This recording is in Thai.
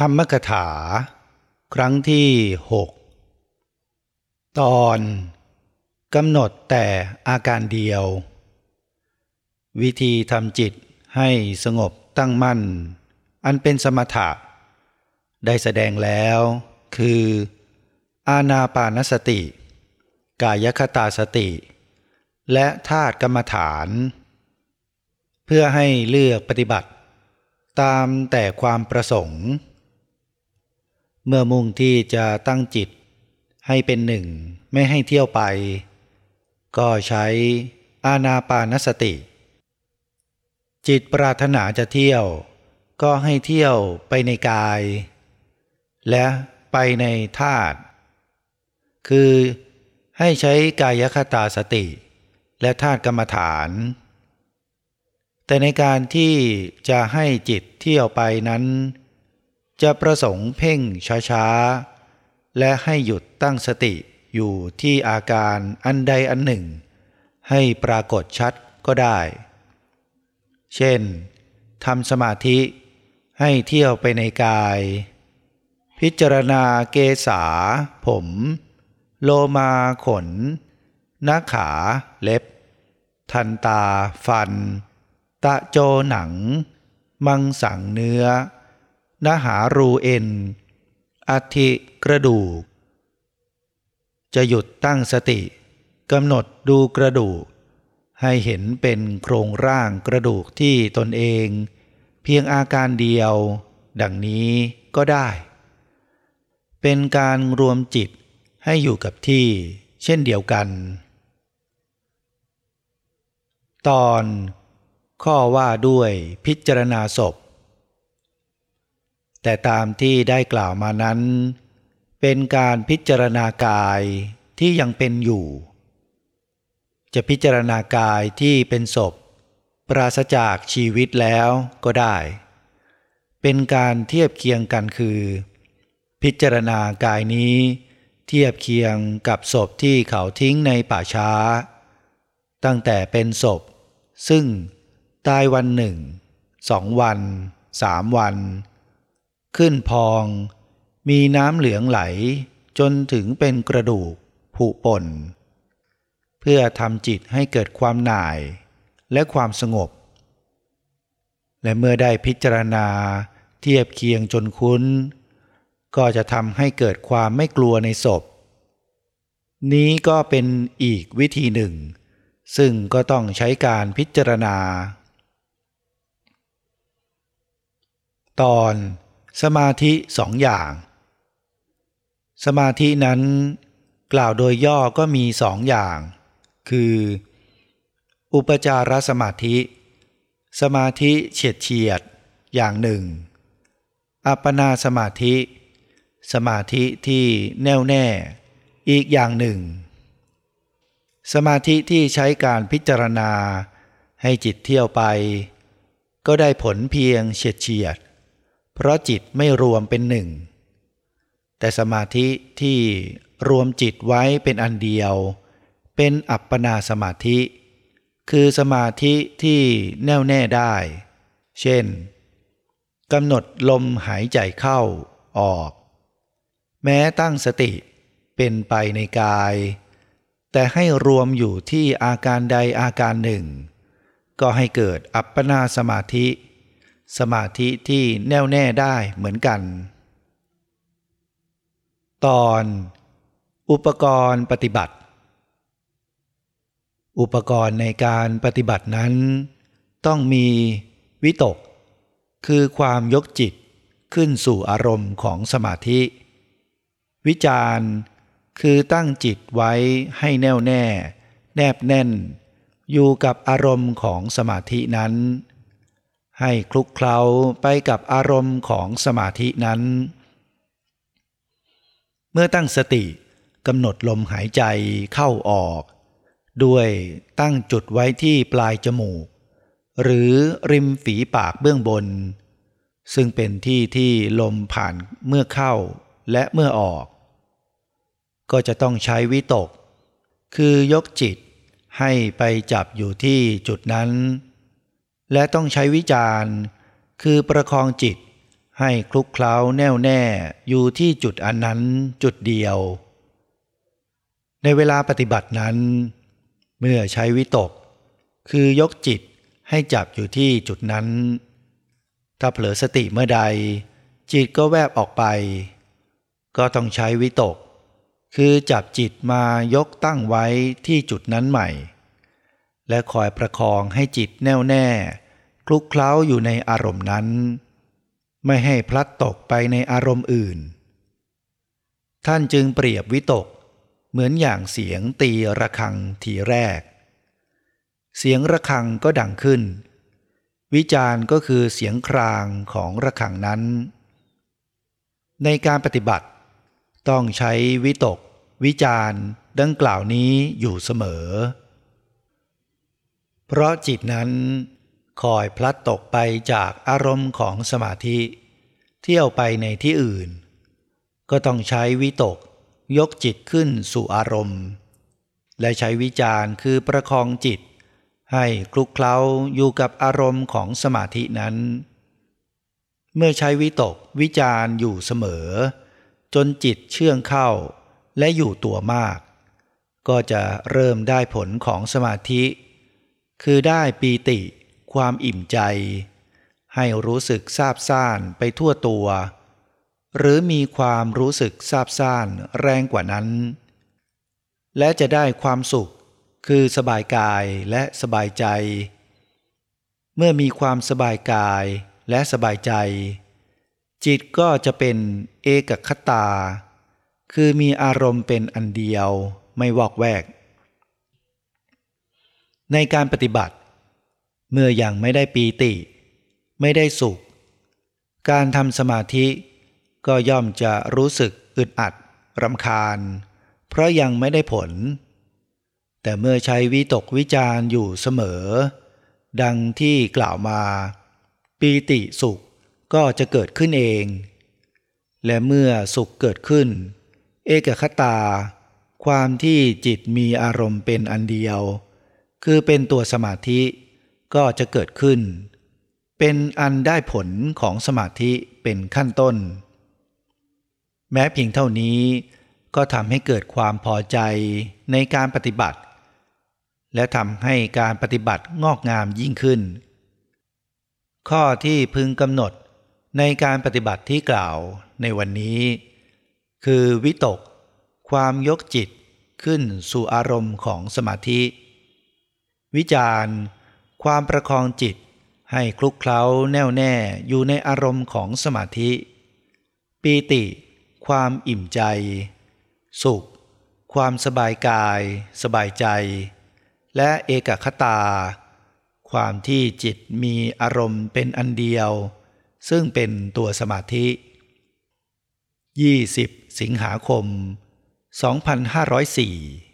ธรรมกถา ครั้งที่หกตอนกำหนดแต่อาการเดียว วิธีทำจิตให้สงบตั้งมั่น อันเป็นสมถะ ได้แสดงแล้วคือ อาณาปานสติ กายคตาสติ และธาตุกรรมฐาน เพื่อให้เลือกปฏิบัติ ตามแต่ความประสงค์ เมื่อมุ่งที่จะตั้งจิต ให้เป็นหนึ่งไม่ให้เที่ยวไป ก็ใช้อาณาปานสติ จิตปรารถนาจะเที่ยว ก็ให้เที่ยวไปในกาย และไปในธาตุคือให้ใช้กายคตาสติ และธาตุกรรมฐาน แต่ในการที่จะให้จิตเที่ยวไปนั้น จะประสงค์เพ่งช้าๆ และให้หยุดตั้งสติอยู่ที่อาการอันใดอันหนึ่ง ให้ปรากฏชัดก็ได้ เช่นทำสมาธิให้เที่ยวไปในกาย พิจารณาเกษา ผม โลมาขน หน้าขาเล็บ ทันตาฟัน ตะโจหนัง มังสังเนื้อ นาหารูเอ็นอัฐิกระดูก จะหยุดตั้งสติกำหนดดูกระดูก ให้เห็นเป็นโครงร่างกระดูกที่ตนเอง เพียงอาการเดียว ดังนี้ก็ได้ เป็นการรวมจิตให้อยู่กับที่เช่นเดียวกัน ตอนข้อว่าด้วยพิจารณาศพ แต่ตามที่ได้กล่าวมานั้น เป็นการพิจารณากายที่ยังเป็นอยู่ จะพิจารณากายที่เป็นศพ ปราศจากชีวิตแล้วก็ได้ เป็นการเทียบเคียงกันคือ พิจารณากายนี้ เทียบเคียงกับศพที่เขาทิ้งในป่าช้า ตั้งแต่เป็นศพ ซึ่งตายวันหนึ่งสองวันสามวัน ขึ้นพอง มีน้ำเหลืองไหลจนถึงเป็นกระดูกผุป่น เพื่อทำจิตให้เกิดความหน่ายและความสงบ และเมื่อได้พิจารณาเทียบเคียงจนคุ้น ก็จะทำให้เกิดความไม่กลัวในศพ นี้ก็เป็นอีกวิธีหนึ่ง ซึ่งก็ต้องใช้การพิจารณา ตอน สมาธิสองอย่าง สมาธินั้นกล่าวโดยย่อก็มีสองอย่าง คือ อุปจารสมาธิ สมาธิเฉียดเฉียดอย่างหนึ่ง อัปปนาสมาธิ สมาธิที่แน่วแน่อีกอย่างหนึ่ง สมาธิที่ใช้การพิจารณาให้จิตเที่ยวไป ก็ได้ผลเพียงเฉียดเฉียด เพราะจิตไม่รวมเป็นหนึ่ง แต่สมาธิที่รวมจิตไว้เป็นอันเดียว เป็นอัปปนาสมาธิ คือสมาธิที่แน่วแน่ได้ เช่นกำหนดลมหายใจเข้าออก แม้ตั้งสติเป็นไปในกาย แต่ให้รวมอยู่ที่อาการใดอาการหนึ่ง ก็ให้เกิดอัปปนาสมาธิ สมาธิที่แน่วแน่ได้เหมือนกัน ตอน อุปกรณ์ปฏิบัติ อุปกรณ์ในการปฏิบัตินั้น ต้องมีวิตก คือความยกจิตขึ้นสู่อารมณ์ของสมาธิ วิจารณ์คือตั้งจิตไว้ให้แน่วแน่ แนบแน่น อยู่กับอารมณ์ของสมาธินั้น ให้คลุกเคล้าไปกับอารมณ์ของสมาธินั้น เมื่อตั้งสติกำหนดลมหายใจเข้าออก ด้วยตั้งจุดไว้ที่ปลายจมูก หรือริมฝีปากเบื้องบน ซึ่งเป็นที่ที่ลมผ่านเมื่อเข้าและเมื่อออก ก็จะต้องใช้วิตก คือยกจิตให้ไปจับอยู่ที่จุดนั้น และต้องใช้วิจารณ์ คือประคองจิต ให้คลุกเคล้าแน่วแน่อยู่ที่จุดอันนั้นจุดเดียว ในเวลาปฏิบัตินั้น เมื่อใช้วิตก คือยกจิตให้จับอยู่ที่จุดนั้น ถ้าเผลอสติเมื่อใด จิตก็แวบออกไป ก็ต้องใช้วิตก คือจับจิตมายกตั้งไว้ที่จุดนั้นใหม่ และคอยประคองให้จิตแน่วแน่ คลุกเคล้าอยู่ในอารมณ์นั้น ไม่ให้พลัดตกไปในอารมณ์อื่น ท่านจึงเปรียบวิตก เหมือนอย่างเสียงตีระฆังทีแรก เสียงระฆังก็ดังขึ้น วิจารณ์ก็คือเสียงครางของระฆังนั้น ในการปฏิบัติ ต้องใช้วิตก วิจารณ์ดังกล่าวนี้อยู่เสมอ เพราะจิตนั้นคอยพลัดตกไปจากอารมณ์ของสมาธิ เที่ยวไปในที่อื่น ก็ต้องใช้วิตก ยกจิตขึ้นสู่อารมณ์ และใช้วิจารณ์คือประคองจิต ให้คลุกเคล้าอยู่กับอารมณ์ของสมาธินั้น เมื่อใช้วิตกวิจารณ์อยู่เสมอ จนจิตเชื่องเข้าและอยู่ตัวมาก ก็จะเริ่มได้ผลของสมาธิ คือได้ปีติ ความอิ่มใจ ให้รู้สึกซาบซ่านไปทั่วตัว หรือมีความรู้สึกซาบซ่านแรงกว่านั้น และจะได้ความสุข คือสบายกายและสบายใจ เมื่อมีความสบายกายและสบายใจ จิตก็จะเป็นเอกคตา คือมีอารมณ์เป็นอันเดียวไม่วอกแวก ในการปฏิบัติ เมื่ออยังไม่ได้ปีติ ไม่ได้สุข การทำสมาธิก็ย่อมจะรู้สึกอึดอัดรำคาญ เพราะยังไม่ได้ผล แต่เมื่อใช้วิตกวิจารอยู่เสมอ ดังที่กล่าวมา ปีติสุขก็จะเกิดขึ้นเอง และเมื่อสุขเกิดขึ้น เอกคตา ความที่จิตมีอารมณ์เป็นอันเดียว คือเป็นตัวสมาธิก็จะเกิดขึ้น เป็นอันได้ผลของสมาธิเป็นขั้นต้น แม้เพียงเท่านี้ก็ทำให้เกิดความพอใจในการปฏิบัติ และทำให้การปฏิบัติงอกงามยิ่งขึ้น ข้อที่พึงกำหนดในการปฏิบัติที่กล่าวในวันนี้ คือวิตก ความยกจิตขึ้นสู่อารมณ์ของสมาธิ วิจารณ์ ความประคองจิต ให้คลุกเคล้าแน่วแน่อยู่ในอารมณ์ของสมาธิ ปีติ ความอิ่มใจ สุข ความสบายกาย สบายใจ และเอกคตา ความที่จิตมีอารมณ์เป็นอันเดียว ซึ่งเป็นตัวสมาธิ 20 สิงหาคม 2504